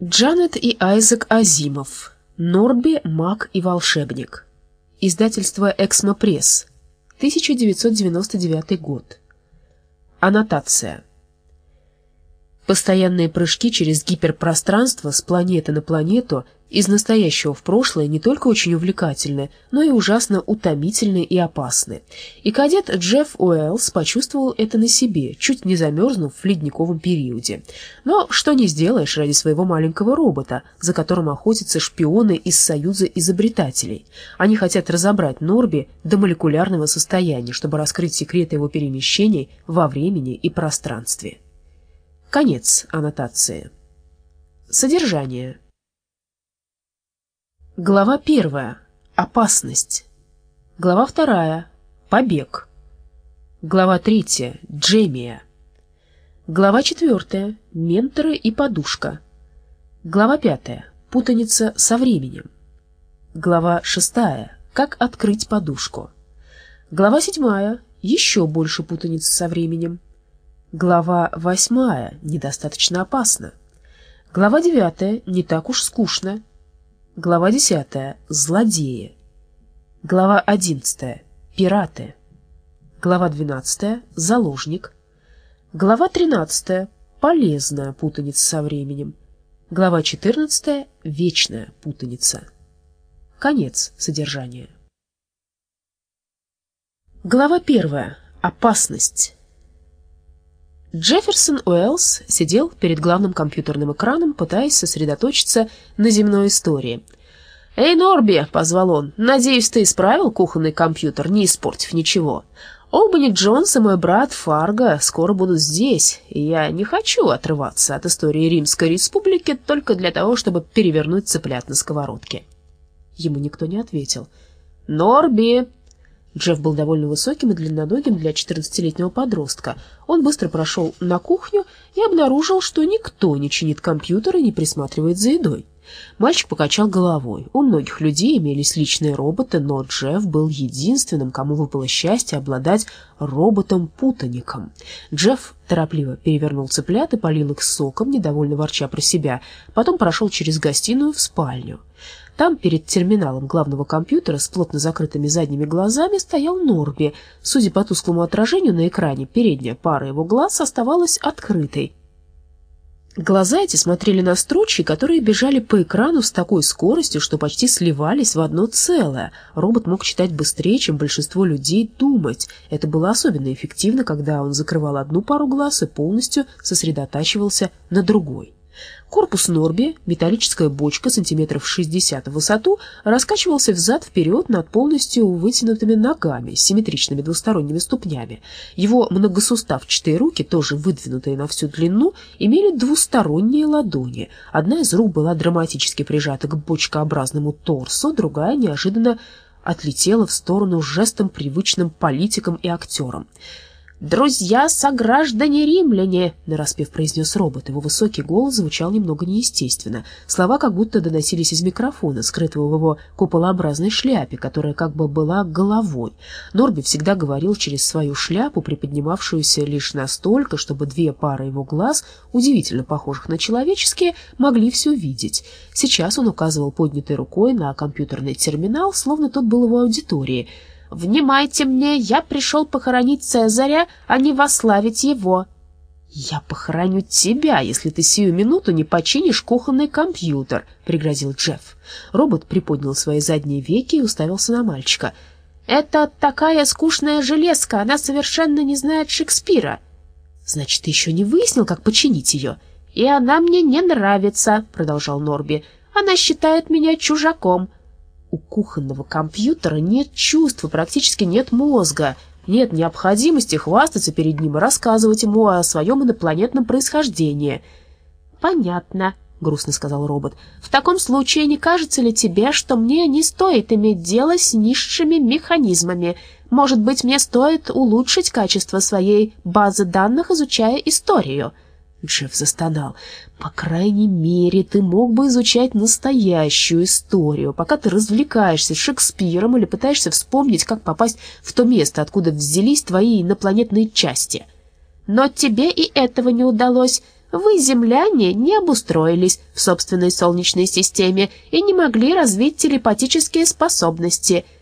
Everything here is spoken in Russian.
Джанет и Айзек Азимов. Норби, маг и волшебник. Издательство «Эксмо Пресс». 1999 год. Аннотация. Постоянные прыжки через гиперпространство с планеты на планету из настоящего в прошлое не только очень увлекательны, но и ужасно утомительны и опасны. И кадет Джефф Уэллс почувствовал это на себе, чуть не замерзнув в ледниковом периоде. Но что не сделаешь ради своего маленького робота, за которым охотятся шпионы из Союза изобретателей. Они хотят разобрать Норби до молекулярного состояния, чтобы раскрыть секреты его перемещений во времени и пространстве. Конец аннотации. Содержание. Глава первая. Опасность. Глава вторая. Побег. Глава третья. Джемия. Глава четвертая. Менторы и подушка. Глава пятая. Путаница со временем. Глава шестая. Как открыть подушку. Глава седьмая. Еще больше путаницы со временем. Глава восьмая. Недостаточно опасно. Глава девятая. Не так уж скучно. Глава десятая. Злодеи. Глава одиннадцатая. Пираты. Глава двенадцатая. Заложник. Глава тринадцатая. Полезная путаница со временем. Глава четырнадцатая. Вечная путаница. Конец содержания. Глава первая. Опасность. Джефферсон Уэллс сидел перед главным компьютерным экраном, пытаясь сосредоточиться на земной истории. «Эй, Норби!» — позвал он. «Надеюсь, ты исправил кухонный компьютер, не испортив ничего. Олбани Джонс и мой брат Фарго скоро будут здесь, и я не хочу отрываться от истории Римской Республики только для того, чтобы перевернуть цыплят на сковородке». Ему никто не ответил. «Норби!» Джефф был довольно высоким и длинноногим для 14-летнего подростка. Он быстро прошел на кухню и обнаружил, что никто не чинит компьютер и не присматривает за едой. Мальчик покачал головой. У многих людей имелись личные роботы, но Джефф был единственным, кому выпало счастье обладать роботом-путаником. Джефф торопливо перевернул цыплят и полил их соком, недовольно ворча про себя. Потом прошел через гостиную в спальню. Там, перед терминалом главного компьютера с плотно закрытыми задними глазами, стоял Норби. Судя по тусклому отражению на экране, передняя пара его глаз оставалась открытой. Глаза эти смотрели на строчки, которые бежали по экрану с такой скоростью, что почти сливались в одно целое. Робот мог читать быстрее, чем большинство людей думать. Это было особенно эффективно, когда он закрывал одну пару глаз и полностью сосредотачивался на другой. Корпус Норби, металлическая бочка сантиметров 60 в высоту, раскачивался взад-вперед над полностью вытянутыми ногами с симметричными двусторонними ступнями. Его многосуставчатые руки, тоже выдвинутые на всю длину, имели двусторонние ладони. Одна из рук была драматически прижата к бочкообразному торсу, другая неожиданно отлетела в сторону жестом привычным политикам и актерам. «Друзья, сограждане римляне!» — нараспев произнес робот. Его высокий голос звучал немного неестественно. Слова как будто доносились из микрофона, скрытого в его куполообразной шляпе, которая как бы была головой. Норби всегда говорил через свою шляпу, приподнимавшуюся лишь настолько, чтобы две пары его глаз, удивительно похожих на человеческие, могли все видеть. Сейчас он указывал поднятой рукой на компьютерный терминал, словно тот был его аудиторией. «Внимайте мне, я пришел похоронить Цезаря, а не вославить его». «Я похороню тебя, если ты сию минуту не починишь кухонный компьютер», — пригрозил Джефф. Робот приподнял свои задние веки и уставился на мальчика. «Это такая скучная железка, она совершенно не знает Шекспира». «Значит, ты еще не выяснил, как починить ее?» «И она мне не нравится», — продолжал Норби. «Она считает меня чужаком». У кухонного компьютера нет чувств практически нет мозга. Нет необходимости хвастаться перед ним и рассказывать ему о своем инопланетном происхождении. «Понятно», — грустно сказал робот. «В таком случае не кажется ли тебе, что мне не стоит иметь дело с низшими механизмами? Может быть, мне стоит улучшить качество своей базы данных, изучая историю?» Джефф застонал. «По крайней мере, ты мог бы изучать настоящую историю, пока ты развлекаешься Шекспиром или пытаешься вспомнить, как попасть в то место, откуда взялись твои инопланетные части». «Но тебе и этого не удалось. Вы, земляне, не обустроились в собственной Солнечной системе и не могли развить телепатические способности –